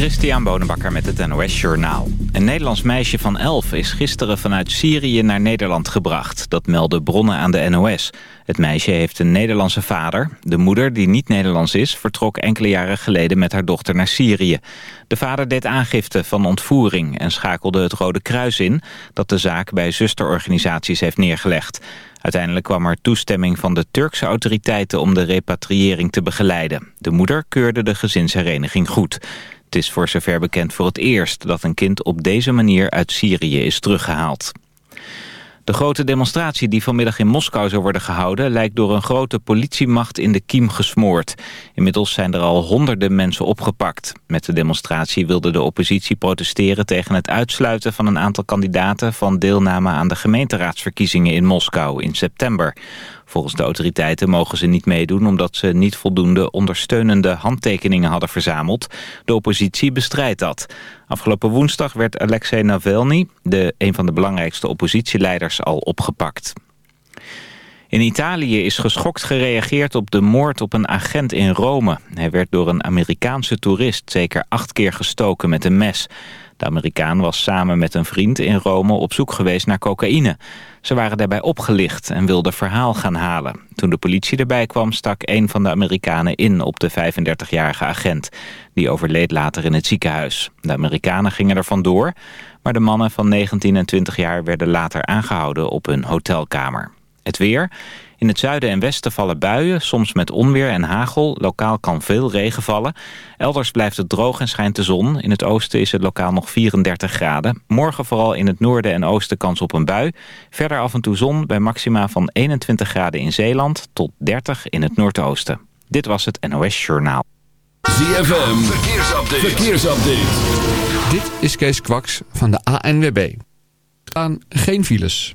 Christian Bonenbakker met het NOS Journaal. Een Nederlands meisje van 11 is gisteren vanuit Syrië naar Nederland gebracht. Dat melden bronnen aan de NOS. Het meisje heeft een Nederlandse vader. De moeder, die niet Nederlands is, vertrok enkele jaren geleden met haar dochter naar Syrië. De vader deed aangifte van ontvoering en schakelde het Rode Kruis in... dat de zaak bij zusterorganisaties heeft neergelegd. Uiteindelijk kwam er toestemming van de Turkse autoriteiten om de repatriëring te begeleiden. De moeder keurde de gezinshereniging goed. Het is voor zover bekend voor het eerst dat een kind op deze manier uit Syrië is teruggehaald. De grote demonstratie die vanmiddag in Moskou zou worden gehouden... lijkt door een grote politiemacht in de kiem gesmoord. Inmiddels zijn er al honderden mensen opgepakt. Met de demonstratie wilde de oppositie protesteren... tegen het uitsluiten van een aantal kandidaten... van deelname aan de gemeenteraadsverkiezingen in Moskou in september. Volgens de autoriteiten mogen ze niet meedoen omdat ze niet voldoende ondersteunende handtekeningen hadden verzameld. De oppositie bestrijdt dat. Afgelopen woensdag werd Alexei Navalny, de, een van de belangrijkste oppositieleiders, al opgepakt. In Italië is geschokt gereageerd op de moord op een agent in Rome. Hij werd door een Amerikaanse toerist zeker acht keer gestoken met een mes. De Amerikaan was samen met een vriend in Rome op zoek geweest naar cocaïne. Ze waren daarbij opgelicht en wilden verhaal gaan halen. Toen de politie erbij kwam stak een van de Amerikanen in op de 35-jarige agent. Die overleed later in het ziekenhuis. De Amerikanen gingen er vandoor, maar de mannen van 19 en 20 jaar werden later aangehouden op hun hotelkamer. Het weer... In het zuiden en westen vallen buien, soms met onweer en hagel. Lokaal kan veel regen vallen. Elders blijft het droog en schijnt de zon. In het oosten is het lokaal nog 34 graden. Morgen vooral in het noorden en oosten kans op een bui. Verder af en toe zon bij maxima van 21 graden in Zeeland... tot 30 in het noordoosten. Dit was het NOS Journaal. ZFM, verkeersupdate. verkeersupdate. Dit is Kees Kwaks van de ANWB. Er staan geen files.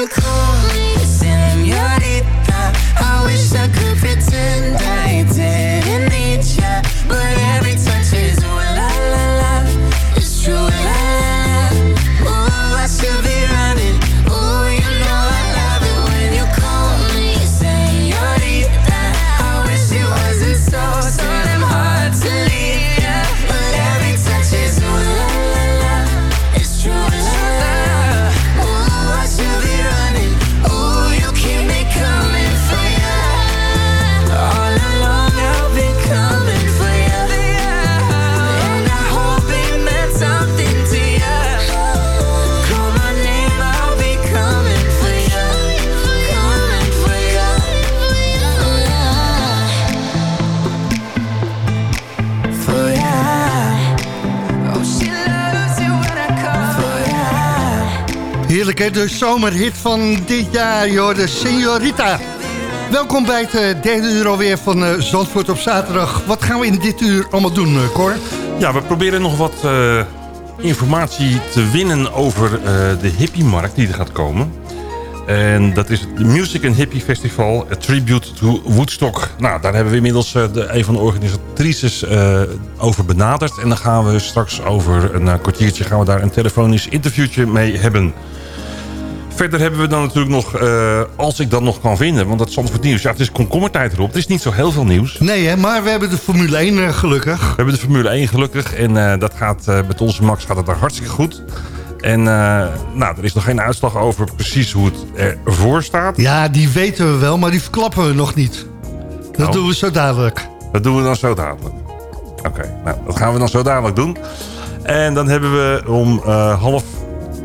you call hè, de zomerhit van dit jaar, joh, de Señorita. Welkom bij het eh, derde uur alweer van eh, Zandvoort op zaterdag. Wat gaan we in dit uur allemaal doen, eh, Cor? Ja, we proberen nog wat informatie te winnen over eh, de hippie-markt die er gaat komen. En dat is het Music and Hippie Festival, a tribute to Woodstock. Nou, daar hebben we inmiddels de, een van de organisatrices over benaderd. En dan gaan we straks over een kwartiertje gaan we daar een telefonisch interviewtje mee hebben. Verder hebben we dan natuurlijk nog, eh, als ik dat nog kan vinden... want dat Zandvoort Nieuws, ja, het is komkommertijd erop. Er is niet zo heel veel nieuws. Nee, hè, maar we hebben de Formule 1 eh, gelukkig. We hebben de Formule 1 gelukkig. En eh, dat gaat, met onze Max gaat het daar hartstikke goed. En nou, er is nog geen uitslag over precies hoe het ervoor staat. Ja, die weten we wel, maar die verklappen we nog niet. Dat Nou. doen we zo dadelijk. Dat doen we dan zo dadelijk. Oké, nou, dat gaan we dan zo dadelijk doen. En dan hebben we om half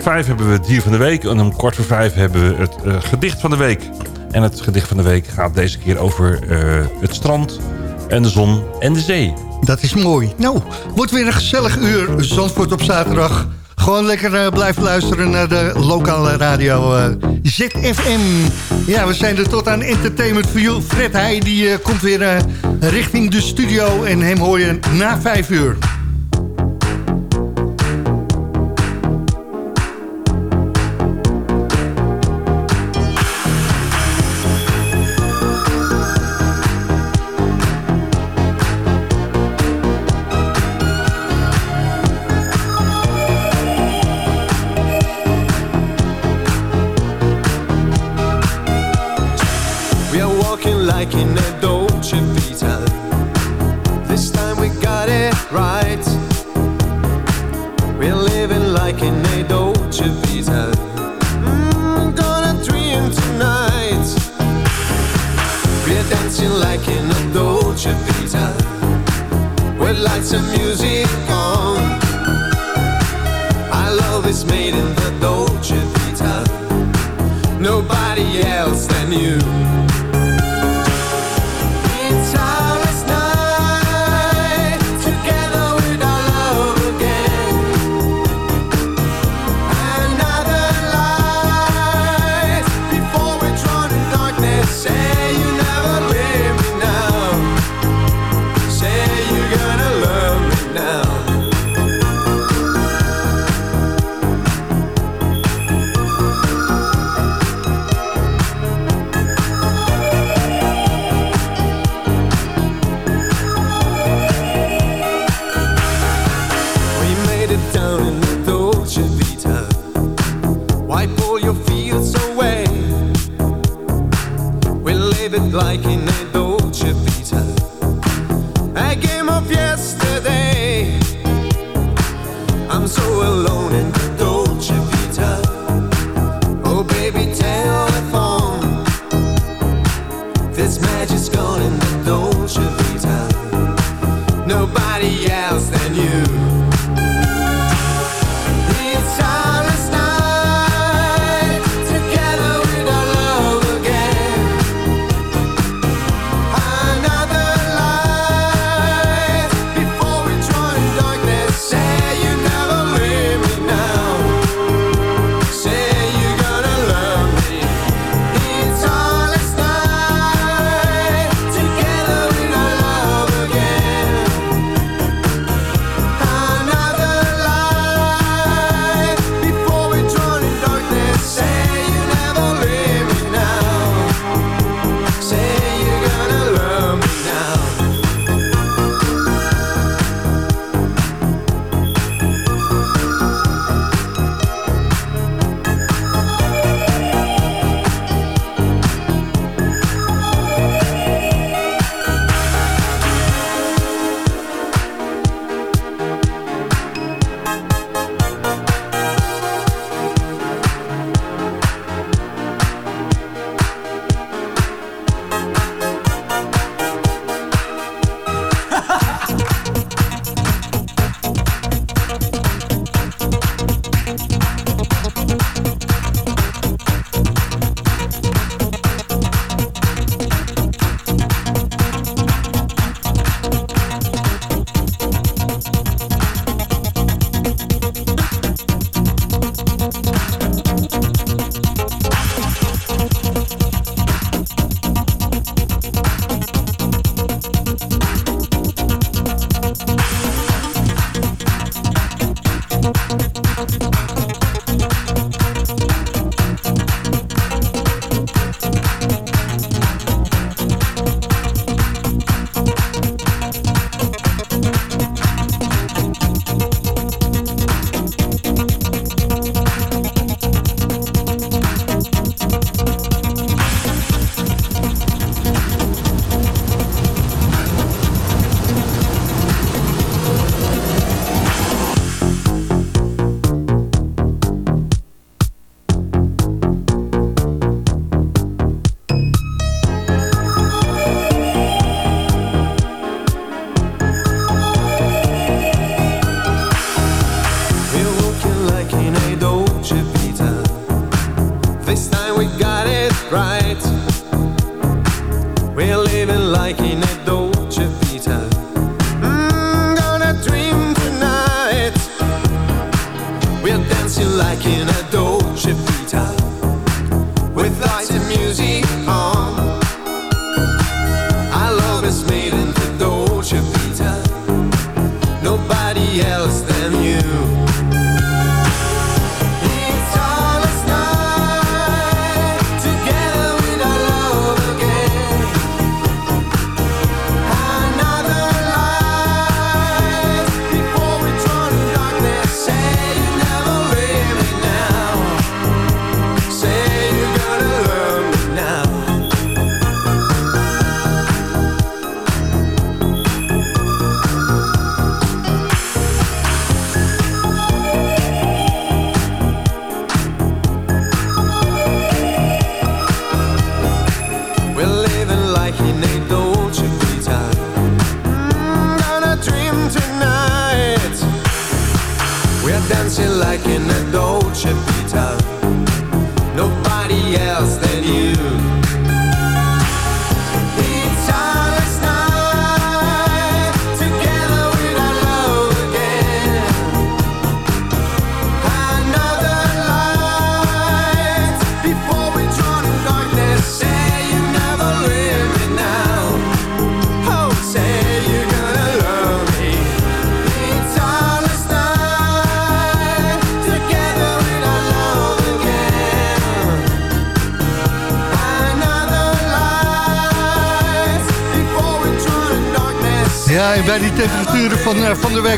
vijf hebben we het dier van de week. En om kwart voor vijf hebben we het eh, gedicht van de week. En het gedicht van de week gaat deze keer over eh, het strand en de zon en de zee. Dat is mooi. Nou, wordt weer een gezellig uur Zandvoort op zaterdag. Gewoon lekker eh, blijven luisteren naar de lokale radio ZFM. Ja, we zijn er tot aan Entertainment for You. Fred Heij die, komt weer richting de studio en hem hoor je na vijf uur.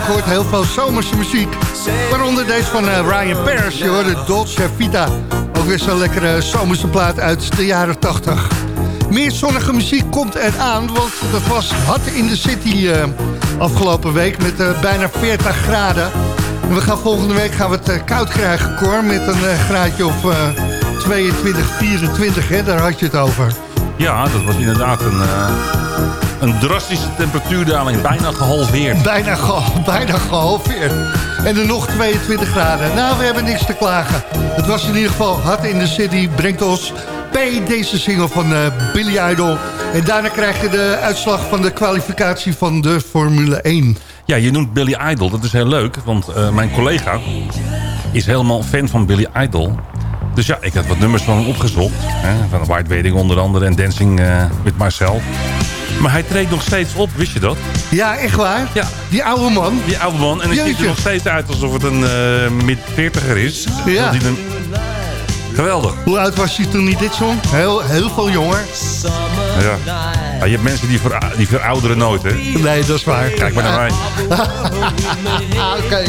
Eh, hoort heel veel zomerse muziek. Waaronder deze van eh, Ryan Paris, je hoorde Dolce Vita. Ook weer zo'n lekkere zomerse plaat uit de jaren 80. Meer zonnige muziek komt eraan, want dat was hard in de city eh, afgelopen week met eh, bijna 40 graden. En we gaan volgende week gaan we het eh, koud krijgen, Cor, met een eh, graadje of eh, 22, 24, hè, daar had je het over. Ja, dat was inderdaad een, eh, een drastische temperatuurdaling. Bijna gehalveerd. Bijna, ge- bijna gehalveerd. En er nog 22 graden. Nou, we hebben niks te klagen. Het was in ieder geval hard in de city. Brengt ons bij deze single van eh, Billy Idol. En daarna krijg je de uitslag van de kwalificatie van de Formule 1. Ja, je noemt Billy Idol. Dat is heel leuk, want eh, mijn collega is helemaal fan van Billy Idol. Dus ja, ik had wat nummers van hem opgezocht. Hè, van White Wedding onder andere en Dancing eh with Myself. Maar hij treedt nog steeds op, wist je dat? Ja, echt waar? Ja. Die oude man. Die oude man. En hij ziet er nog steeds uit alsof het een eh mid-40er is. Ja. Een... Geweldig. Hoe oud was hij toen hij dit zong? Heel, heel veel jonger. Ja. Ja, je hebt mensen die, vera die verouderen nooit, hè? Nee, dat is waar. Kijk maar naar mij. Oké.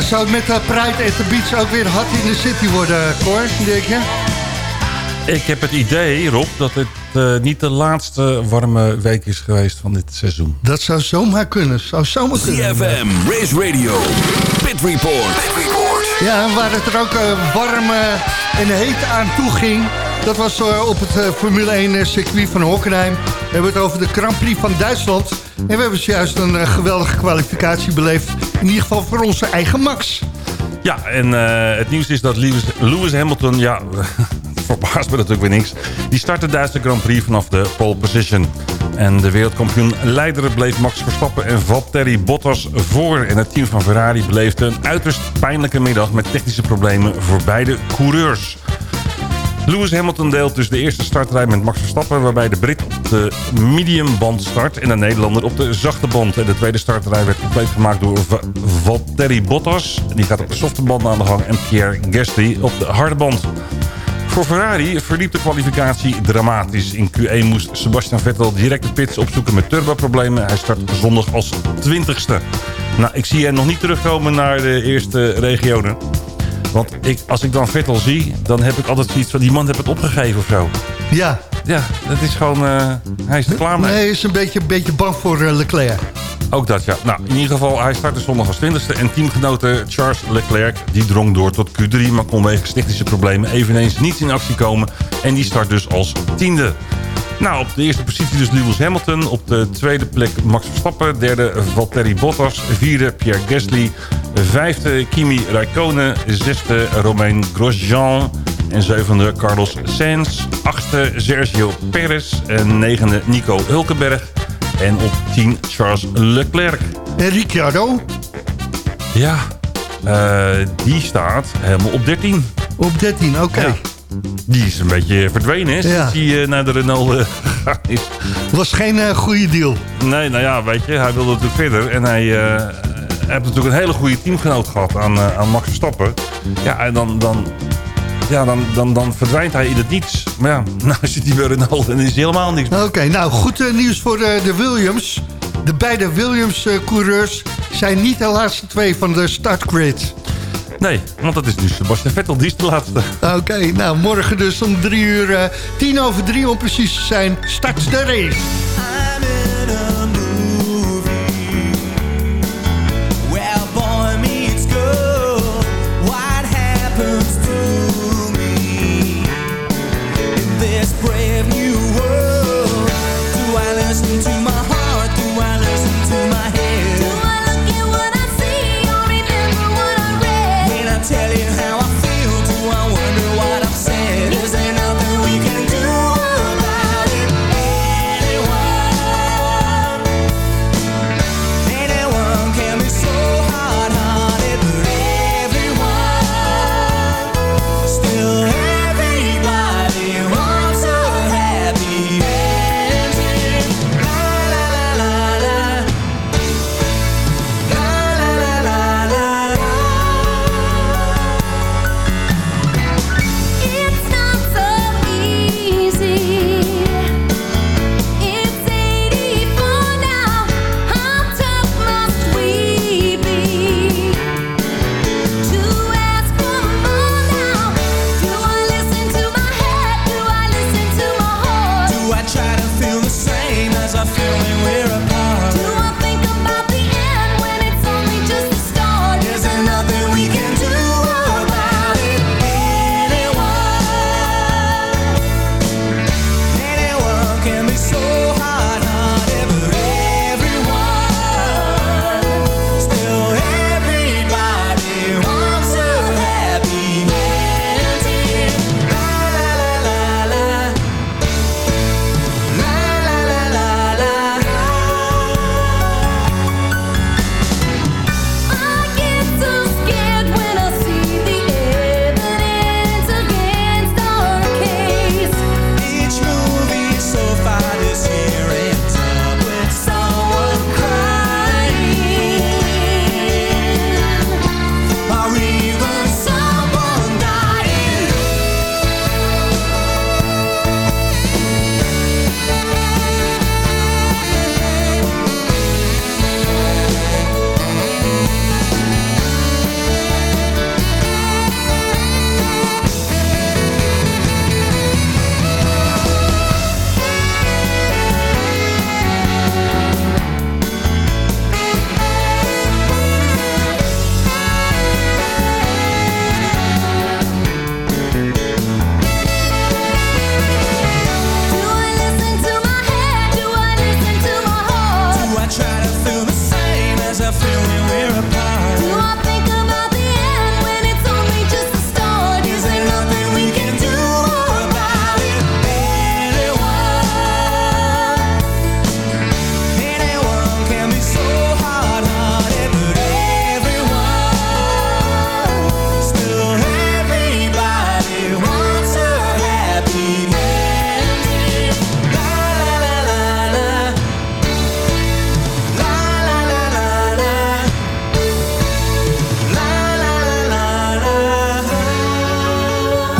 Ja, zou het met uh, Pride at the Beach ook weer hot in the city worden, Cor, denk je? Ik heb het idee, Rob, dat het uh, niet de laatste warme week is geweest van dit seizoen. Dat zou zomaar kunnen. Zou zomaar kunnen. CFM, Race Radio, Pit Report. Pit Report. Ja, waar het er ook uh, warm uh, en heet aan toe ging... dat was op het Formule 1 circuit van Hockenheim. We hebben het over de Grand Prix van Duitsland. En we hebben juist een geweldige kwalificatie beleefd. In ieder geval voor onze eigen Max. Ja, en het nieuws is dat Lewis, Lewis Hamilton... ja, verbaast me natuurlijk weer niks. Die start de Duitse Grand Prix vanaf de pole position. En de wereldkampioen leider bleef Max Verstappen en Valtteri Bottas voor. En het team van Ferrari beleefde een uiterst pijnlijke middag... met technische problemen voor beide coureurs. Lewis Hamilton deelt dus de eerste startrij met Max Verstappen... waarbij de Brit op de mediumband start en de Nederlander op de zachte band. En de tweede startrij werd compleet gemaakt door Valtteri Bottas. Die gaat op de softe band aan de gang en Pierre Gasly op de harde band. Voor Ferrari verliep de kwalificatie dramatisch. In Q1 moest Sebastian Vettel direct de pits opzoeken met turboproblemen. Hij start zondag als 20ste. Nou, ik zie hem nog niet terugkomen naar de eerste regionen. Want ik, als ik dan Vettel zie, dan heb ik altijd zoiets van... die man heeft het opgegeven of zo. Ja. Ja, dat is gewoon... Uh, hij is er klaar mee. Nee, hij is een beetje, beetje bang voor uh, Leclerc. Ook dat, ja. Nou, in ieder geval, hij startte zondag als 20ste. En teamgenote Charles Leclerc, die drong door tot Q3... maar kon wegens technische problemen eveneens niet in actie komen. En die start dus als tiende. Nou, op de eerste positie dus Lewis Hamilton. Op de tweede plek Max Verstappen. Derde Valtteri Bottas. Vierde Pierre Gasly. Vijfde Kimi Raikkonen. Zesde Romain Grosjean. En zevende Carlos Sainz. Achtste Sergio Perez. En negende Nico Hulkenberg. En op 10 Charles Leclerc. En Ricciardo? Ja, uh, die staat helemaal op 13. Op 13, oké. Okay. Ja. Die is een beetje verdwenen, hè, sinds hij naar de Renault uh, is. Was geen uh, goede deal. Nee, nou ja, weet je, hij wilde natuurlijk verder. En hij heeft natuurlijk een hele goede teamgenoot gehad aan, aan Max Verstappen. Ja, en dan, dan, ja, dan, dan, dan verdwijnt hij in het niets. Maar ja, nou zit hij bij Renault en is helemaal niks Oké, okay, nou goed nieuws voor de, de Williams. De beide Williams-coureurs zijn niet de laatste twee van de startgrid. Nee, want dat is dus Sebastian Vettel, die is de laatste. Oké, nou morgen dus om drie uur, uh, tien over drie om precies te zijn, start de race.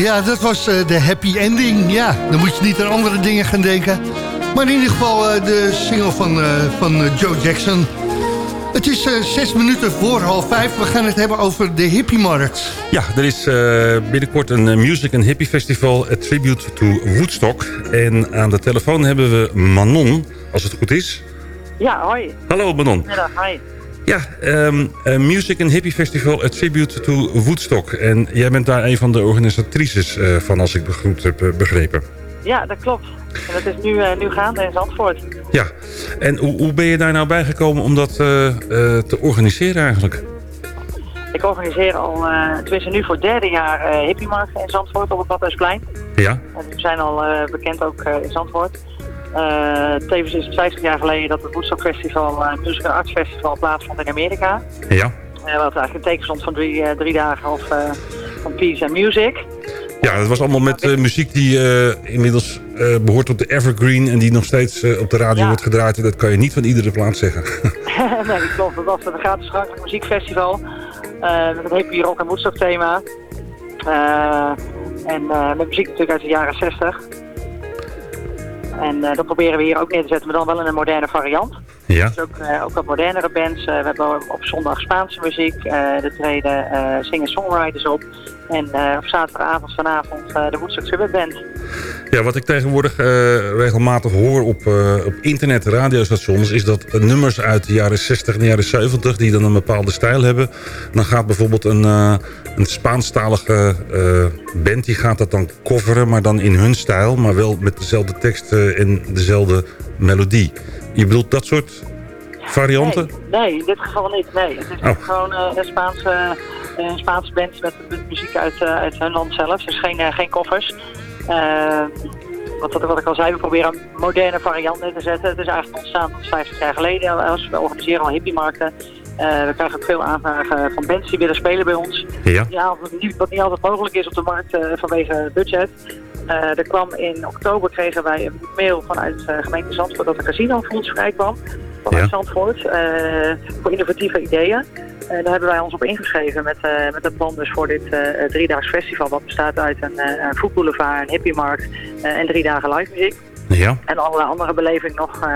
Ja, dat was eh, de happy ending. Ja, dan moet je niet aan andere dingen gaan denken. Maar in ieder geval eh, de single van, eh, van Joe Jackson. Het is eh, zes minuten voor half vijf. We gaan het hebben over de hippiemarkt. Ja, er is eh, binnenkort een Music and Hippie Festival, a tribute to Woodstock. En aan de telefoon hebben we Manon, als het goed is. Ja, hoi. Hallo Manon. Middag, hi. Ja, ehm, eh, Music and Hippie Festival, a tribute to Woodstock. En jij bent daar een van de organisatrices eh, van, als ik goed heb eh, begrepen. Ja, dat klopt. En dat is nu, nu gaande in Zandvoort. Ja, en hoe, hoe ben je daar nou bijgekomen om dat te organiseren eigenlijk? Ik organiseer al, tenminste nu voor het derde jaar, eh hippiemarkten in Zandvoort op het Badhuisplein. Ja, En we zijn al bekend ook in Zandvoort. Eh, tevens is het 50 jaar geleden dat het Woodstock Festival, eh Music and Arts Festival, plaatsvond in Amerika. ja. Eh, wat eigenlijk een teken stond van drie, eh, drie dagen of, eh, van peace and music. Ja, dat was allemaal met eh, muziek die eh, inmiddels eh, behoort tot de Evergreen... en die nog steeds eh, op de radio Ja. wordt gedraaid. En dat kan je niet van iedere plaats zeggen. nee, dat klopt. Dat was een gratis toegankelijk muziekfestival. eh, met een hippie rock en Woodstock thema. Eh, en eh, met muziek natuurlijk uit de jaren 60. En eh, dat proberen we hier ook neer te zetten, maar dan wel in een moderne variant. Ja, Dus ook, eh, ook wat modernere bands. Eh, we hebben op zondag Spaanse muziek. er treden eh singer-songwriters op. En op zaterdagavond vanavond de Woodstock Summit Band. ja, wat ik tegenwoordig regelmatig hoor op, op internet, radiostations... is dat nummers uit de jaren 60 en de jaren 70... die dan een bepaalde stijl hebben... dan gaat bijvoorbeeld een, een Spaanstalige band... die gaat dat dan coveren, maar dan in hun stijl... maar wel met dezelfde tekst en dezelfde melodie. Je bedoelt dat soort varianten? Nee, nee, in dit geval niet. Nee, het is Oh. gewoon eh, een, Spaanse, een Spaanse band met, met muziek uit, eh, uit hun land zelf. Dus geen, eh, geen koffers. Wat, wat ik al zei, we proberen een moderne variant neer te zetten. Het is eigenlijk ontstaan tot 50 jaar geleden. Als we organiseren al hippiemarkten. Eh we krijgen ook veel aanvragen van bands die willen spelen bij ons. Ja. Ja, wat niet, wat niet altijd mogelijk is op de markt vanwege budget. Eh, er kwam in oktober kregen wij een mail vanuit eh gemeente Zandvoort dat een casino voor ons vrij kwam. Vanuit Ja. Zandvoort. eh, voor innovatieve ideeën. Eh, daar hebben wij ons op ingeschreven met, eh, met een plan dus voor dit driedaags festival. Wat bestaat uit een, eh een hippiemarkt eh, en drie dagen live muziek. Ja, En allerlei andere beleving nog.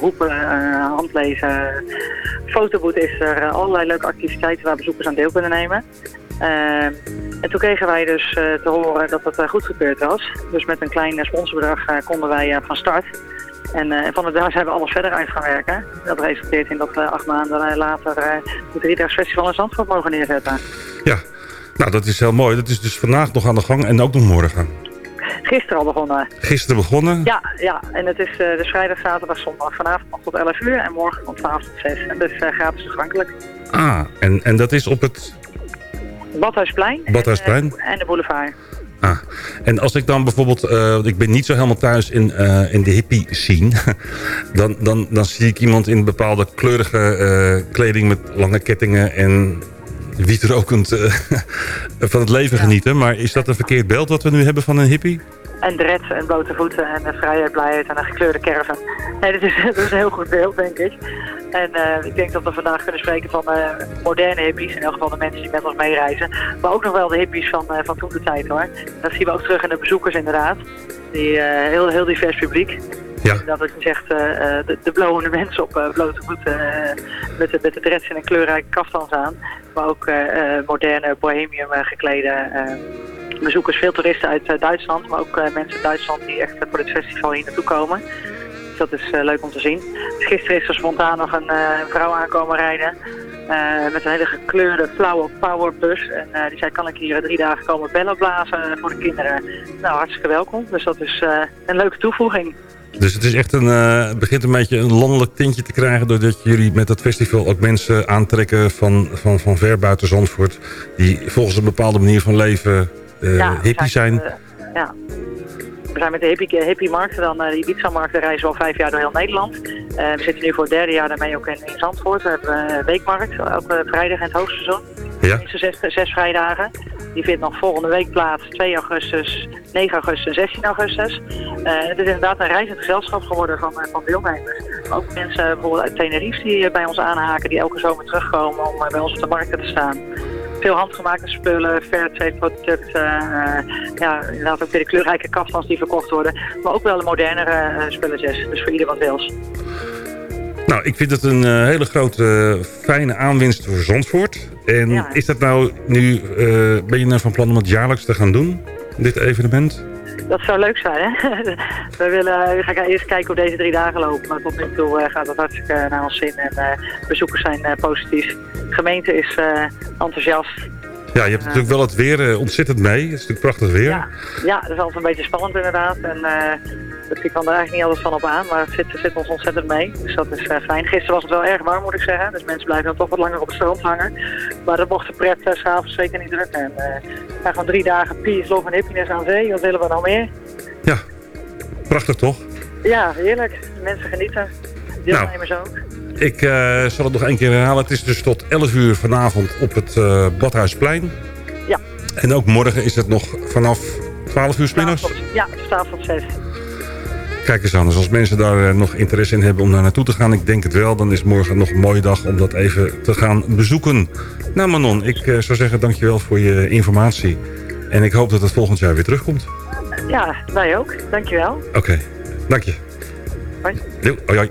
roepen, handlezen, fotoboot is er. allerlei leuke activiteiten waar bezoekers aan deel kunnen nemen. Eh, en toen kregen wij dus eh, te horen dat het uh, goedgekeurd was. Dus met een klein eh, sponsorbedrag eh, konden wij eh, van start. En eh, van daar zijn we alles verder uit gaan werken. Dat resulteert in dat we acht maanden eh, later eh het Driedaags Festival in Zandvoort mogen neerzetten. ja. Nou, dat is heel mooi. Dat is dus vandaag nog aan de gang en ook nog morgen. Gisteren al begonnen. Gisteren begonnen. Ja, ja, en het is eh dus vrijdag, zaterdag, zondag. Vanavond nog tot 11 uur en morgen van 12 tot 6. En dus eh, gratis toegankelijk. Ah, en, en dat is op het... Badhuisplein. Badhuisplein. En, eh, en de boulevard. Ah, en als ik dan bijvoorbeeld... eh, ik ben niet zo helemaal thuis in, eh, in de hippie scene. dan, dan, dan zie ik iemand in bepaalde kleurige kleding met lange kettingen en wietrokend van het leven genieten. Maar is dat een verkeerd beeld wat we nu hebben van een hippie? En dreads en blote voeten en vrijheid, blijheid en een gekleurde caravan. Nee, dat is, dat is een heel goed beeld, denk ik. En eh, ik denk dat we vandaag kunnen spreken van eh, moderne hippies. In elk geval de mensen die met ons meereizen. Maar ook nog wel de hippies van, eh, van toen de tijd, hoor. Dat zien we ook terug in de bezoekers, inderdaad. Die, heel, heel divers publiek. Ja. Dat het zegt, eh, de, de mensen op blote voeten met, de, met de dreads en een kleurrijke kaftans aan. Maar ook moderne bohemium geklede bezoekers. Veel toeristen uit Duitsland, maar ook mensen uit Duitsland die echt voor dit festival hier naartoe komen. Dat is eh, leuk om te zien. Dus gisteren is er spontaan nog een eh, vrouw aankomen rijden. eh, met een hele gekleurde flauwe powerbus. En die zei, kan ik hier drie dagen komen bellen blazen voor de kinderen? Nou, hartstikke welkom. Dus dat is een leuke toevoeging. Dus het is echt een, het begint een beetje een landelijk tintje te krijgen... doordat jullie met dat festival ook mensen aantrekken van, van, van ver buiten Zandvoort... die volgens een bepaalde manier van leven hippie zijn. ja. We zijn met de hippie, hippie markten dan, eh, de Ibiza-markten reizen we al vijf jaar door heel Nederland. Eh, we zitten nu voor het derde jaar daarmee ook in, in Zandvoort. We hebben een weekmarkt, elke vrijdag in het hoogseizoen. Ja. Minstens zes, zes vrijdagen. Die vindt nog volgende week plaats, 2 augustus, 9 augustus en 16 augustus. Eh, het is inderdaad een reizend gezelschap geworden van, eh, van deelnemers. Ook mensen eh, bijvoorbeeld uit Tenerife die eh, bij ons aanhaken, die elke zomer terugkomen om eh, bij ons op de markten te staan. Veel handgemaakte spullen, fairtrade producten. eh, ja, inderdaad ook weer de kleurrijke kaftans die verkocht worden. Maar ook wel de modernere eh, spulletjes. Dus voor ieder wat wils. Nou, ik vind het een eh, hele grote, fijne aanwinst voor Zandvoort. En Ja. is dat nou nu, ben je nou van plan om het jaarlijks te gaan doen, dit evenement? Dat zou leuk zijn, hè? we, willen, we gaan eerst kijken hoe deze drie dagen lopen. Maar tot nu toe eh, gaat het hartstikke naar ons zin. En eh, bezoekers zijn eh, positief. De gemeente is enthousiast. Ja, je hebt natuurlijk wel het weer ontzettend mee. Het is natuurlijk prachtig weer. Ja, ja, dat is altijd een beetje spannend inderdaad. En eh ik kan er eigenlijk niet alles van op aan, maar het zit, zit ons ontzettend mee. Dus dat is eh, fijn. Gisteren was het wel erg warm, moet ik zeggen. Dus mensen blijven dan toch wat langer op het strand hangen. Maar dat mocht de pret uh, s'avonds zeker niet drukken. En uh, gewoon drie dagen peace, love en happiness aan zee. Wat willen we nou meer? Ja, prachtig toch? Ja, heerlijk. Mensen genieten. Deelnemers nou. ook. Ik uh, zal het nog één keer herhalen. Het is dus tot 11 uur vanavond op het uh, Badhuisplein. Ja. En ook morgen is het nog vanaf 12 uur s middags? Ja, het staat tot 6. Kijk eens aan, dus als mensen daar uh, nog interesse in hebben om daar naartoe te gaan... ik denk het wel, dan is morgen nog een mooie dag om dat even te gaan bezoeken. Nou Manon, ik uh, zou zeggen dankjewel voor je informatie. En ik hoop dat het volgend jaar weer terugkomt. Ja, wij ook. Dankjewel. Oké, okay. dank je. Hoi. Doei, hoi hoi.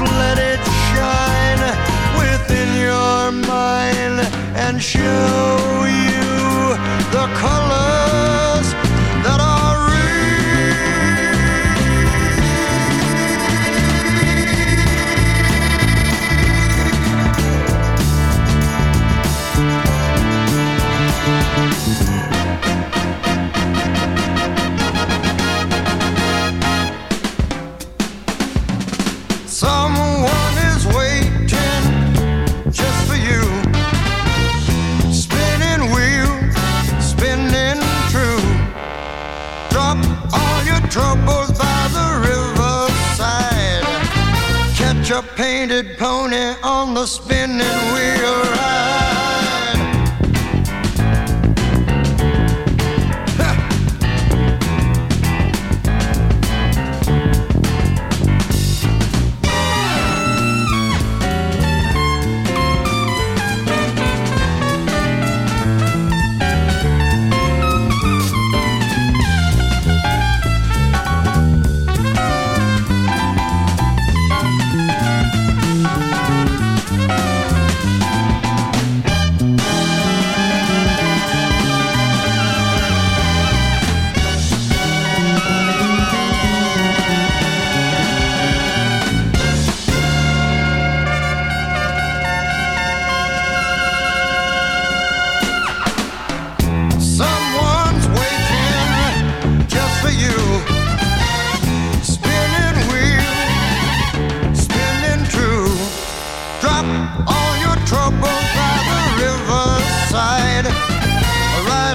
Let it shine within your mind and show you the colors painted pony on the spinning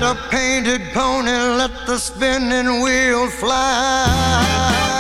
a painted pony, let the spinning wheel fly.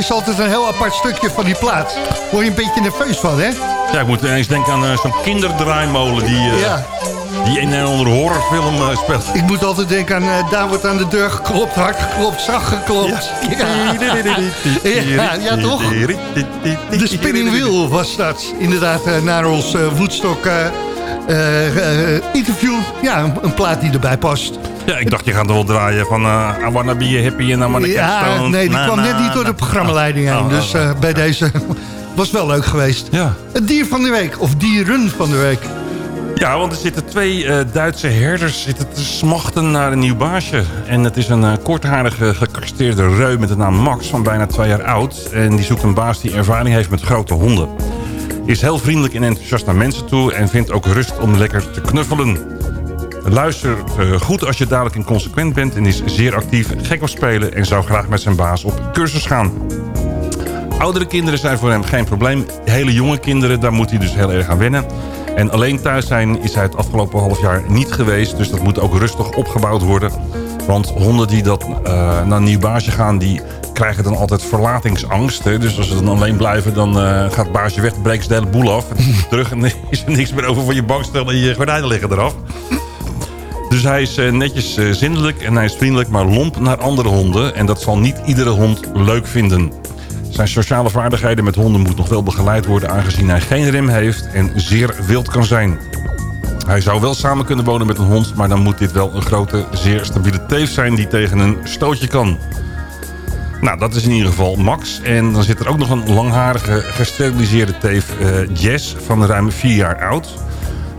Is altijd een heel apart stukje van die plaat. Word je een beetje nerveus van, hè? Ja, ik moet ineens denken aan eh, zo'n kinderdraaimolen die, eh, Ja. die een en ander horrorfilm eh, speelt. Ik moet altijd denken aan, eh, daar wordt aan de deur geklopt, hard geklopt, zacht geklopt. Ja, ja, ja, toch? De spinning wheel was dat. Inderdaad, eh, naar ons eh, Woodstock eh, eh, eh, interview. Ja, een, een plaat die erbij past. Ja, ik dacht je gaat er wel draaien van eh I wanna be a hippie en I wanna Ja, nee, die Na, kwam na, net niet door de programmaleiding heen. Oh, oh, Dus oh. eh, bij deze was wel leuk geweest. Ja. Het dier van de week, of dieren van de week. Ja, want er zitten twee eh, Duitse herders zitten te smachten naar een nieuw baasje. En het is een eh, kortharige gekasteerde reu met de naam Max van bijna twee jaar oud. En die zoekt een baas die ervaring heeft met grote honden. Is heel vriendelijk en enthousiast naar mensen toe en vindt ook rust om lekker te knuffelen. Luister eh, goed als je dadelijk inconsequent bent en is zeer actief, gek op spelen... en zou graag met zijn baas op cursus gaan. Oudere kinderen zijn voor hem geen probleem. Hele jonge kinderen, daar moet hij dus heel erg aan wennen. En alleen thuis zijn is hij het afgelopen half jaar niet geweest. Dus dat moet ook rustig opgebouwd worden. Want honden die dat, eh, naar een nieuw baasje gaan... die krijgen dan altijd verlatingsangst. Hè? Dus als ze dan alleen blijven, dan eh, gaat het baasje weg... breken ze de hele boel af. Terug en is er niks meer over van je bankstel... en je gordijnen liggen eraf. Dus hij is eh, netjes eh, zindelijk en hij is vriendelijk, maar lomp naar andere honden. En dat zal niet iedere hond leuk vinden. Zijn sociale vaardigheden met honden moet nog wel begeleid worden... aangezien hij geen rem heeft en zeer wild kan zijn. Hij zou wel samen kunnen wonen met een hond... maar dan moet dit wel een grote, zeer stabiele teef zijn... die tegen een stootje kan. Nou, dat is in ieder geval Max. En dan zit er ook nog een langharige, gesteriliseerde teef eh, Jess... van ruim vier jaar oud.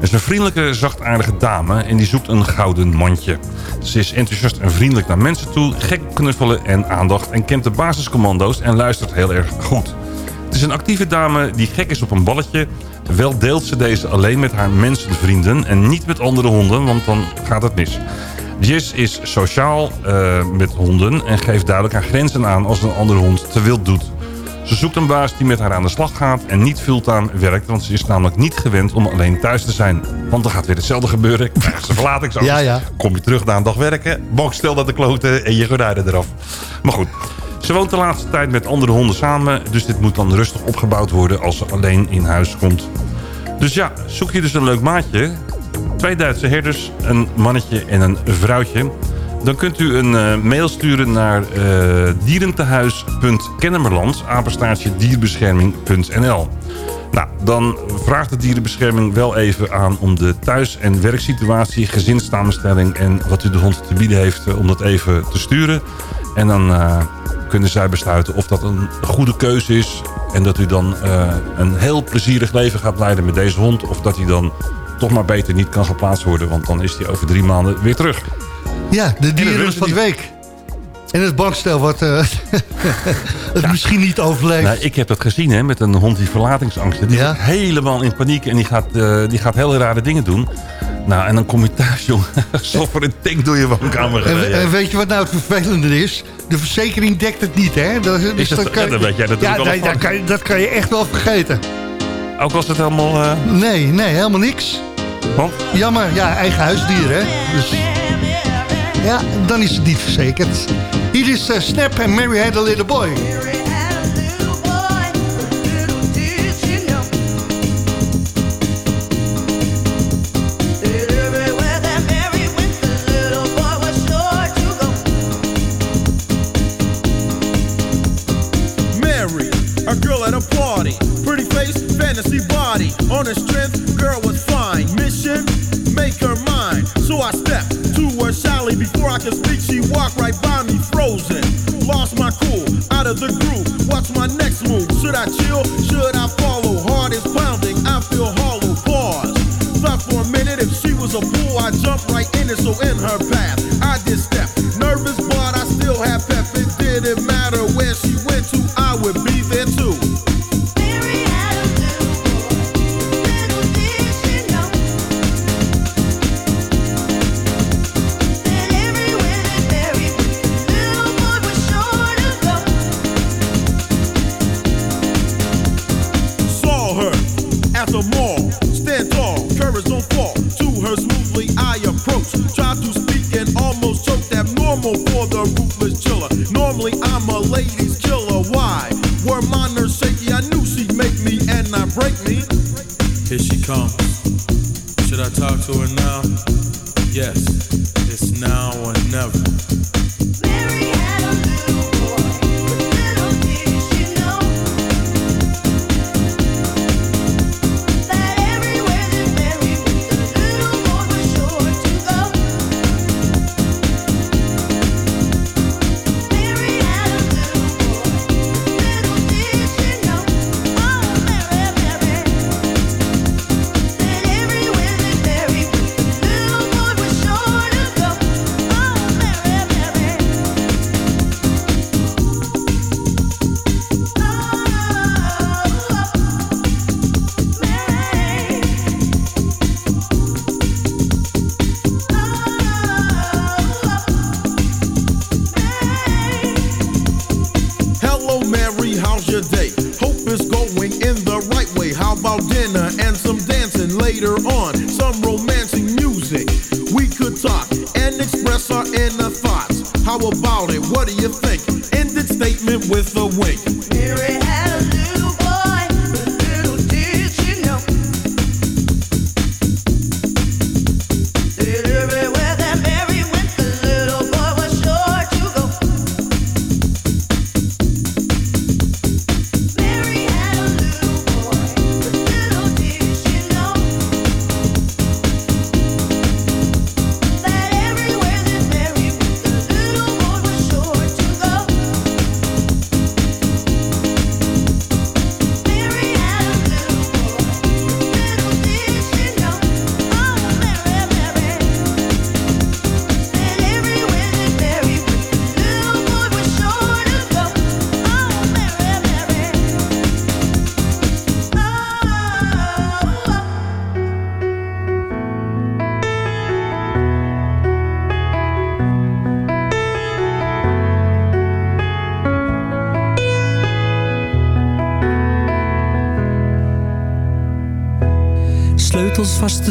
Is een vriendelijke, zachtaardige dame en die zoekt een gouden mandje. Ze is enthousiast en vriendelijk naar mensen toe, gek knuffelen en aandacht... en kent de basiscommando's en luistert heel erg goed. Het is een actieve dame die gek is op een balletje. Wel deelt ze deze alleen met haar mensenvrienden en niet met andere honden, want dan gaat het mis. Jess is sociaal eh, met honden en geeft duidelijk haar grenzen aan als een andere hond te wild doet. Ze zoekt een baas die met haar aan de slag gaat en niet fulltime werkt... want ze is namelijk niet gewend om alleen thuis te zijn. Want dan gaat weer hetzelfde gebeuren. Krijgt ze verlatingsangst. Ja, ja. Kom je terug na een dag werken, bok stel dat de kloten en je gordijnen eraf. Maar goed, ze woont de laatste tijd met andere honden samen... dus dit moet dan rustig opgebouwd worden als ze alleen in huis komt. Dus ja, zoek je dus een leuk maatje... twee Duitse herders, een mannetje en een vrouwtje... Dan kunt u een eh, mail sturen naar eh dierentehuis.kennemerland, apenstaartje dierbescherming.nl. Nou, dan vraagt de dierenbescherming wel even aan om de thuis- en werksituatie, gezinssamenstelling en wat u de hond te bieden heeft, eh, om dat even te sturen. En dan kunnen zij besluiten of dat een goede keuze is en dat u dan een heel plezierig leven gaat leiden met deze hond. Of dat hij dan toch maar beter niet kan geplaatst worden, want dan is hij over drie maanden weer terug. Ja, de dieren van de week. En het bankstel wat eh, het misschien niet overleeft. Nou, ik heb dat gezien hè, met een hond die verlatingsangst heeft. Die Ja? wordt helemaal in paniek en die gaat, eh, die gaat hele rare dingen doen. Nou, en dan kom je thuis, jongen. Er een tank door je woonkamer En, en weet je wat nou het vervelende is? De verzekering dekt het niet, hè? Dat, dus dat- dan kan ja, dat weet jij natuurlijk ja, nee, dat, kan je, dat kan je echt wel vergeten. Ook was het helemaal... eh, Nee, nee, helemaal niks. want Jammer, ja, eigen huisdier, hè? Dus, ja, dan is het niet verzekerd. Hier is eh, Snap en Mary Had a Little Boy. Mary, a girl at a party. Pretty face, fantasy body. On her strength, girl was fine. Mission, make her mine. So I stepped shyly. Before I could speak, she walked right by me, frozen. Lost my cool, out of the groove. What's my next move? Should I chill? Should I follow? Heart is pounding, I feel hollow. Pause. Thought for a minute if she was a fool, I jump right in it. So in her path, I did step. Nervous, but I still have pep. The mall. Stand tall, courage don't fall. To her smoothly I approach. Try to speak and almost choke. Abnormal for the ruthless chiller. Normally I'm a ladies killer. Why? Were my nerves shaky? I knew she'd make me and not break me. Here she comes. Should I talk to her now? Yes,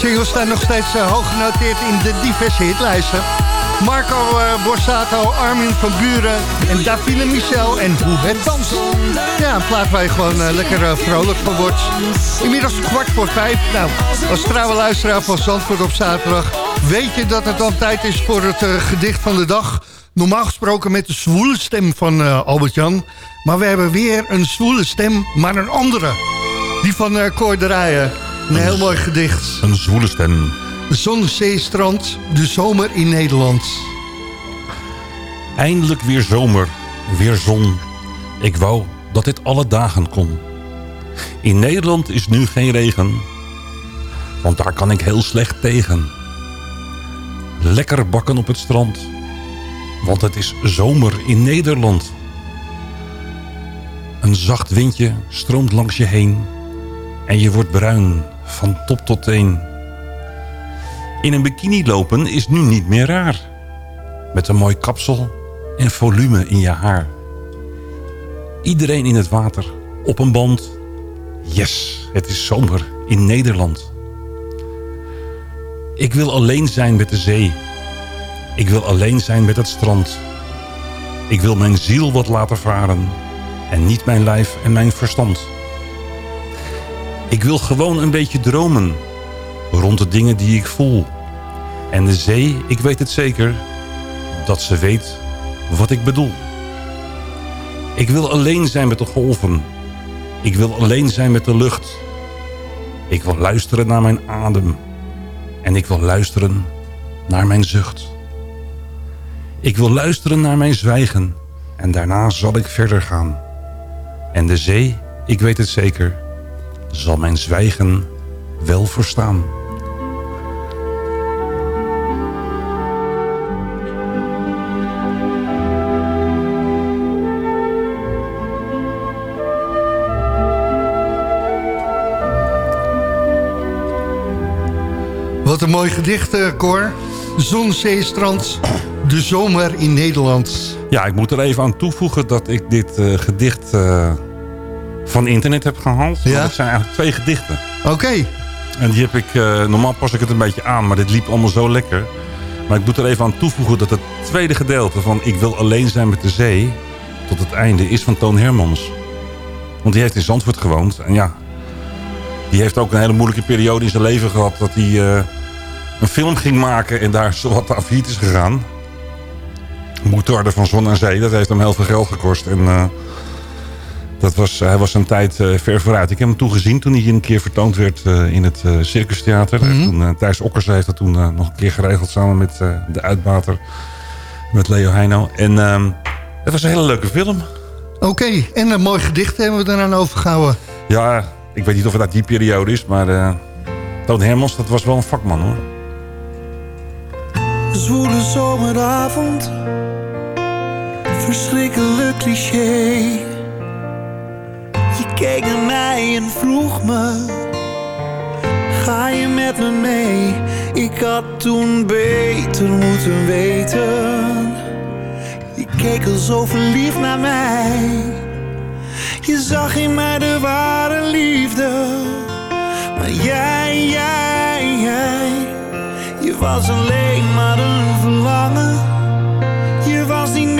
singles staan nog steeds eh, hoog genoteerd in de diverse hitlijsten. Marco eh, Borsato, Armin van Buren en Davine Michel en Hoe het danst. Ja, een plaat waar je gewoon eh, lekker vrolijk van wordt. Inmiddels kwart voor vijf. Nou, als trouwe luisteraar van Zandvoort op zaterdag... weet je dat het dan tijd is voor het gedicht van de dag. Normaal gesproken met de zwoele stem van Albert-Jan. Maar we hebben weer een zwoele stem, maar een andere. Die van uh, Cor Een heel mooi gedicht. Een zwoele stem. Zon, zee, strand, de zomer in Nederland. Eindelijk weer zomer, weer zon. Ik wou dat dit alle dagen kon. In Nederland is nu geen regen. Want daar kan ik heel slecht tegen. Lekker bakken op het strand. Want het is zomer in Nederland. Een zacht windje stroomt langs je heen. En je wordt bruin van top tot teen. In een bikini lopen is nu niet meer raar. Met een mooi kapsel en volume in je haar. Iedereen in het water, op een band. Yes, het is zomer in Nederland. Ik wil alleen zijn met de zee. Ik wil alleen zijn met het strand. Ik wil mijn ziel wat laten varen. En niet mijn lijf en mijn verstand. Ik wil gewoon een beetje dromen. Rond de dingen die ik voel. En de zee, ik weet het zeker. Dat ze weet wat ik bedoel. Ik wil alleen zijn met de golven. Ik wil alleen zijn met de lucht. Ik wil luisteren naar mijn adem. En ik wil luisteren naar mijn zucht. Ik wil luisteren naar mijn zwijgen. En daarna zal ik verder gaan. En de zee, ik weet het zeker, zal mijn zwijgen wel verstaan. Wat een mooi gedicht, eh, Cor. Zon, zee, strand, de zomer in Nederland. Ja, ik moet er even aan toevoegen dat ik dit eh, gedicht eh, van internet heb gehaald. Ja? Het zijn eigenlijk twee gedichten. Oké. En die heb ik, eh, normaal pas ik het een beetje aan, maar dit liep allemaal zo lekker. Maar ik moet er even aan toevoegen dat het tweede gedeelte van Ik wil alleen zijn met de zee... tot het einde is van Toon Hermans. Want die heeft in Zandvoort gewoond. En ja, die heeft ook een hele moeilijke periode in zijn leven gehad... dat hij eh, een film ging maken en daar zowat de afhiet is gegaan. Moetarde van Zon en Zee, dat heeft hem heel veel geld gekost. En eh, dat was, hij was een tijd eh, ver vooruit. Ik heb hem toen gezien toen hij een keer vertoond werd eh, in het uh, Circus Theater. Mhm. toen, uh, Thijs Okkers heeft dat toen nog een keer geregeld samen met de uitbater. Met Leo Heino. En ehm, het was een hele leuke film. Oké, en een mooi gedicht hebben we eraan overgehouden. Ja, ik weet niet of het uit die periode is, maar uh, Toon Hermans, dat was wel een vakman hoor. Zwoele zomeravond, verschrikkelijk cliché. Keek naar mij en vroeg me, ga je met me mee? Ik had toen beter moeten weten. Je keek al zo verliefd naar mij. Je zag in mij de ware liefde. Maar jij, jij, jij. Je was alleen maar een verlangen. Je was niet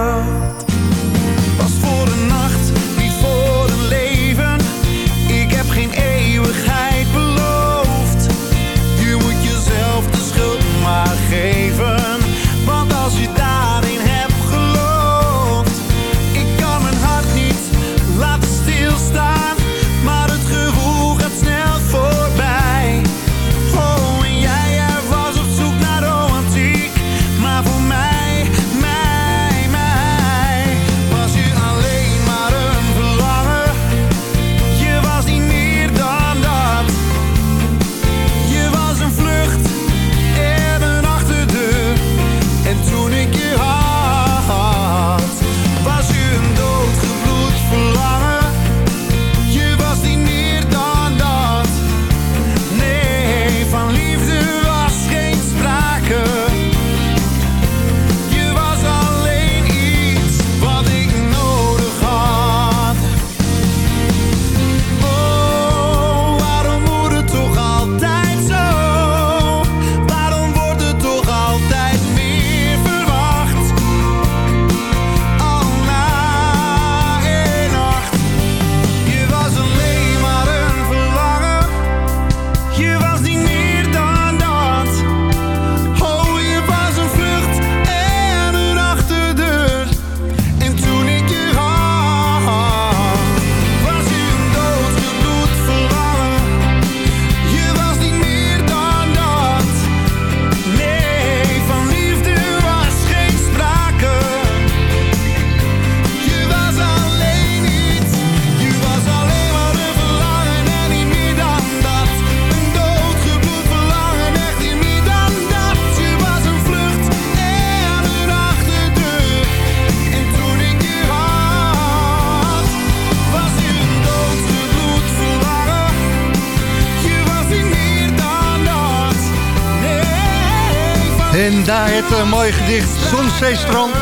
Het eh, mooie gedicht Zonzeestrand,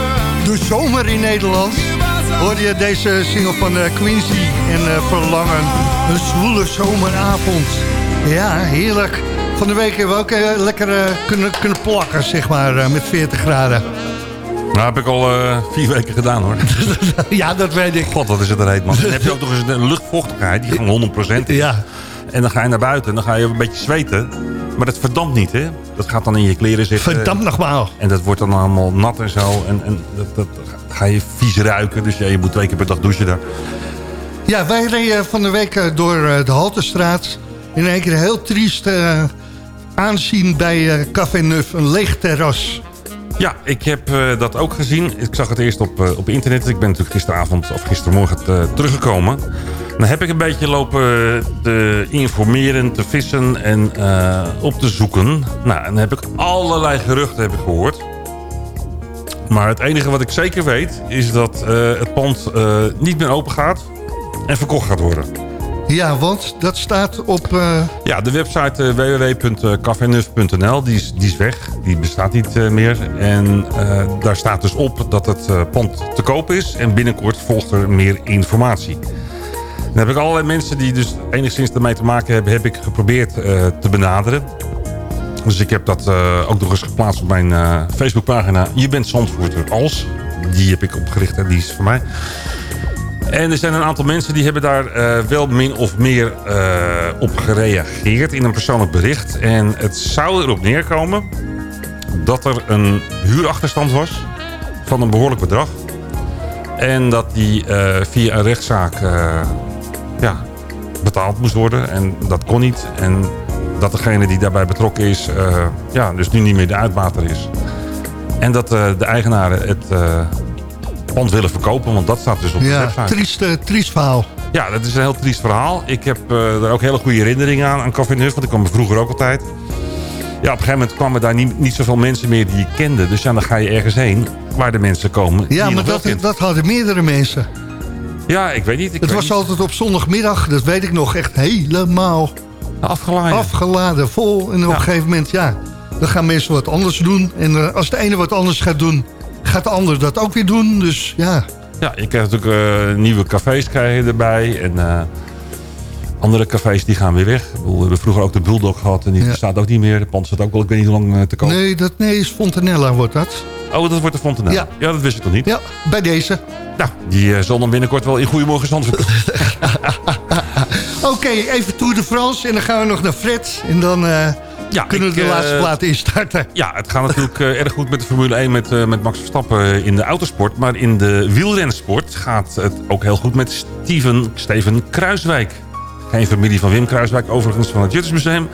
de zomer in Nederland. Hoorde je deze single van eh, Quincy en eh, Verlangen. Een zwoele zomeravond. Ja, heerlijk. Van de week hebben we ook lekker kunnen, kunnen plakken, zeg maar, met 40 graden. Nou, heb ik al vier weken gedaan hoor. ja, dat weet ik. God, wat is het er heet man. Dan heb je ook nog eens een luchtvochtigheid, die gewoon 100% is. Ja. En dan ga je naar buiten en dan ga je een beetje zweten. Maar dat verdampt niet, hè? Dat gaat dan in je kleren zitten. Verdampt nogmaals. En dat wordt dan allemaal nat en zo. En, en dat, dat ga je vies ruiken. Dus ja, je moet twee keer per dag douchen daar. Ja, wij reden van de week eh, door eh, de Haltestraat. In één keer heel triest eh, aanzien bij Café Neuf, een leeg terras. Ja, ik heb eh, dat ook gezien. Ik zag het eerst op, eh, op internet. Ik ben natuurlijk gisteravond of gistermorgen eh, teruggekomen. Dan heb ik een beetje lopen te informeren, te vissen en op te zoeken. Nou, dan heb ik allerlei geruchten heb ik gehoord. Maar het enige wat ik zeker weet is dat het pand niet meer open gaat en verkocht gaat worden. Ja, want dat staat op... eh, Ja, de website uh, die is, die is weg. Die bestaat niet eh, meer. En daar staat dus op dat het pand te koop is. En binnenkort volgt er meer informatie. Dan heb ik allerlei mensen die dus enigszins ermee te maken hebben... heb ik geprobeerd te benaderen. Dus ik heb dat ook nog eens geplaatst op mijn Facebookpagina. Je bent Zandvoorter als. Die heb ik opgericht en die is van mij. En er zijn een aantal mensen die hebben daar eh, wel min of meer eh, op gereageerd in een persoonlijk bericht. En het zou erop neerkomen dat er een huurachterstand was van een behoorlijk bedrag. En dat die eh, via een rechtszaak ja, betaald moest worden. En dat kon niet. En dat degene die daarbij betrokken is, ja, dus nu niet meer de uitbater is. En dat de eigenaren het pand willen verkopen, want dat staat dus op de ja, website. triest, eh, triest verhaal. Ja, dat is een heel triest verhaal. Ik heb eh daar ook hele goede herinneringen aan, aan Café Neuf, want ik kwam er vroeger ook altijd. Ja, op een gegeven moment kwamen daar niet, niet zoveel mensen meer die je kende. Dus ja, dan ga je ergens heen waar de mensen komen Ja, maar dat, dat hadden meerdere mensen. Ja, ik weet niet. Ik het weet was niet. altijd op zondagmiddag, dat weet ik nog, echt helemaal afgeladen, afgeladen vol. En op een gegeven moment, ja, dan gaan mensen wat anders doen. En eh, als de ene wat anders gaat doen, gaat de ander dat ook weer doen. Dus ja, Ja, je krijgt natuurlijk eh, nieuwe cafés krijg je erbij. En eh, andere cafés die gaan weer weg. Ik bedoel, we hebben vroeger ook de Bulldog gehad. En die Ja. staat ook niet meer. De pand staat ook wel, ik weet niet hoe lang eh, te koop. nee, dat, nee, is Fontanella wordt dat. Oh, dat wordt de Fontenaal. Ja. ja, dat wist ik nog niet. Ja, bij deze. Nou, die eh, zal dan binnenkort wel in Goedemorgen Zandvoort. Oké, even Tour de France en dan gaan we nog naar Fred. En dan Ja, kunnen we de eh, laatste plaat instarten. Ja, het gaat natuurlijk eh, erg goed met de Formule 1 met, eh, met Max Verstappen in de autosport. Maar in de wielrensport gaat het ook heel goed met Steven, Steven Kruiswijk. Geen familie van Wim Kruiswijk, overigens van het Juttersmuseum.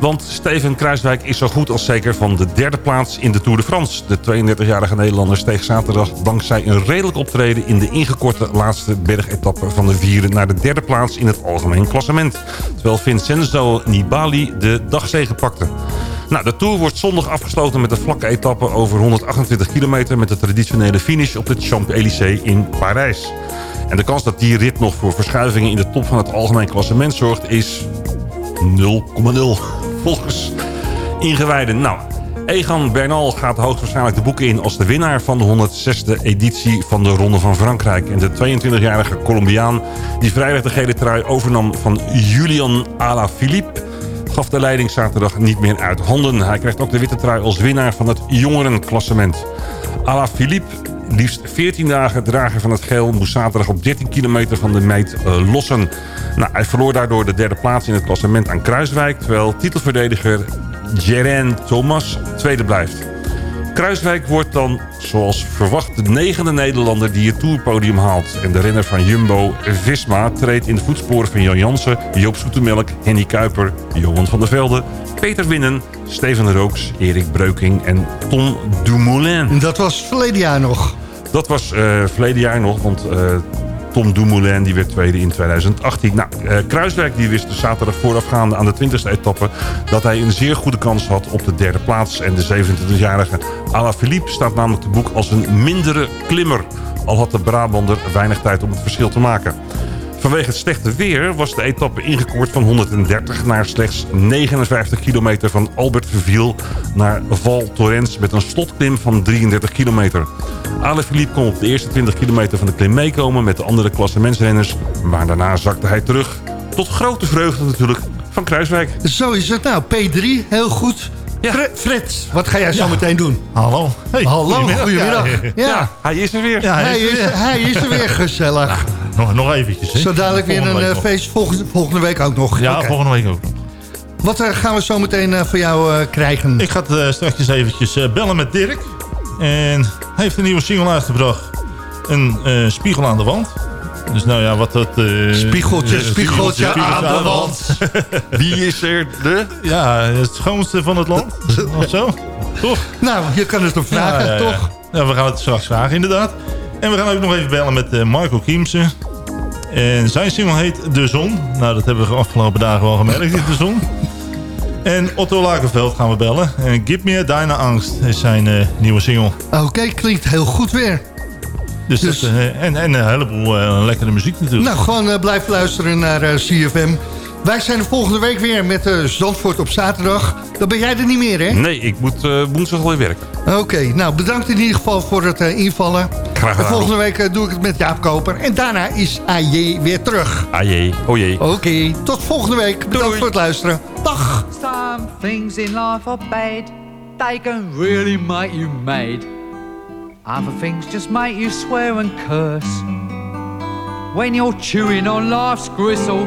Want Steven Kruiswijk is zo goed als zeker van de derde plaats in de Tour de France. De 32-jarige Nederlander steeg zaterdag dankzij een redelijk optreden... in de ingekorte laatste bergetappe van de vierde... naar de derde plaats in het algemeen klassement. Terwijl Vincenzo Nibali de dagzege pakte. Nou, de Tour wordt zondag afgesloten met een vlakke etappe over 128 kilometer... met de traditionele finish op de Champs-Élysées in Parijs. En de kans dat die rit nog voor verschuivingen in de top van het algemeen klassement zorgt... is 0,0 volgens ingewijden. Nou, Egan Bernal gaat hoogstwaarschijnlijk de boeken in... als de winnaar van de 106e editie van de Ronde van Frankrijk. En de 22-jarige Colombiaan die vrijdag de gele trui overnam van Julian Alaphilippe... gaf de leiding zaterdag niet meer uit handen. Hij krijgt ook de witte trui als winnaar van het jongerenklassement. Alaphilippe liefst 14 dagen drager van het geel... moest zaterdag op 13 kilometer van de meet eh, lossen. Nou, hij verloor daardoor de derde plaats in het klassement aan Kruiswijk... terwijl titelverdediger Jeren Thomas tweede blijft. Kruiswijk wordt dan, zoals verwacht, de negende Nederlander die het toerpodium haalt. En de renner van Jumbo-Visma treedt in de voetsporen van Jan Jansen... Joop Zoetemelk, Henny Kuiper, Johan van der Velde... Peter Winnen, Steven Rooks, Erik Breuking en Tom Dumoulin. Dat was verleden jaar nog. Dat was eh verleden jaar nog, want eh, Tom Dumoulin die werd tweede in 2018. Nou, eh, Kruiswijk die wist de zaterdag voorafgaande aan de 20e etappe... dat hij een zeer goede kans had op de derde plaats. En de 27-jarige Alaphilippe staat namelijk te boek als een mindere klimmer. Al had de Brabander weinig tijd om het verschil te maken. Vanwege het slechte weer was de etappe ingekort van 130 naar slechts 59 kilometer van Albert Verviel naar Val Thorens met een slotklim van 33 kilometer. Alaphilippe kon op de eerste 20 kilometer van de klim meekomen met de andere klassementsrenners, maar daarna zakte hij terug. Tot grote vreugde natuurlijk van Kruiswijk. Zo is het nou. P3, heel goed. Fre- Fred, wat ga jij zo Ja. meteen doen? Hallo. Hey, Hallo, goedemiddag. goedemiddag. Ja, Ja, ja. hij is er weer. Ja, hij, is is, er weer. hij is er weer gezellig. Nog, nog eventjes. hè. Zo dadelijk weer een week eh, nog. feest. Volgende, volgende week ook nog. Ja, volgende week ook. Wat eh, gaan we zo meteen eh, voor jou eh, krijgen? Ik ga uh, straks eventjes eh, bellen met Dirk. En hij heeft een nieuwe single uitgebracht. Een eh, spiegel aan de wand. Dus nou ja, wat dat... eh, Spiegeltje, spiegeltje aan de wand. Wie is er de? Ja, het schoonste van het land. of zo. Toch? Nou, je kan het hem vragen, Ja, ja, ja. toch? Ja, we gaan het straks vragen, inderdaad. En we gaan ook nog even bellen met eh, Michael Kiemsen. En zijn single heet De Zon. Nou, dat hebben we de afgelopen dagen wel gemerkt, De Zon. En Otto Lagerveld gaan we bellen. En Give Me a Deine Angst is zijn eh, nieuwe single. Oké, klinkt heel goed weer. Dus Dus- dat, eh, en, en een heleboel eh, lekkere muziek natuurlijk. Nou, gewoon blijf luisteren naar CFM. Wij zijn er volgende week weer met eh, Zandvoort op zaterdag. Dan ben jij er niet meer, hè? Nee, ik moet eh, woensdag alweer werken. Oké, nou bedankt in ieder geval voor het eh, invallen. Graag En gedaan. volgende week doe ik het met Jaap Koper. En daarna is AJ weer terug. Jee, oh jee. Oké, tot volgende week. Bedankt voor het luisteren. Dag. Some things in life are bad. They can really make you mad. Other things just make you swear and curse. When you're chewing on life's gristle,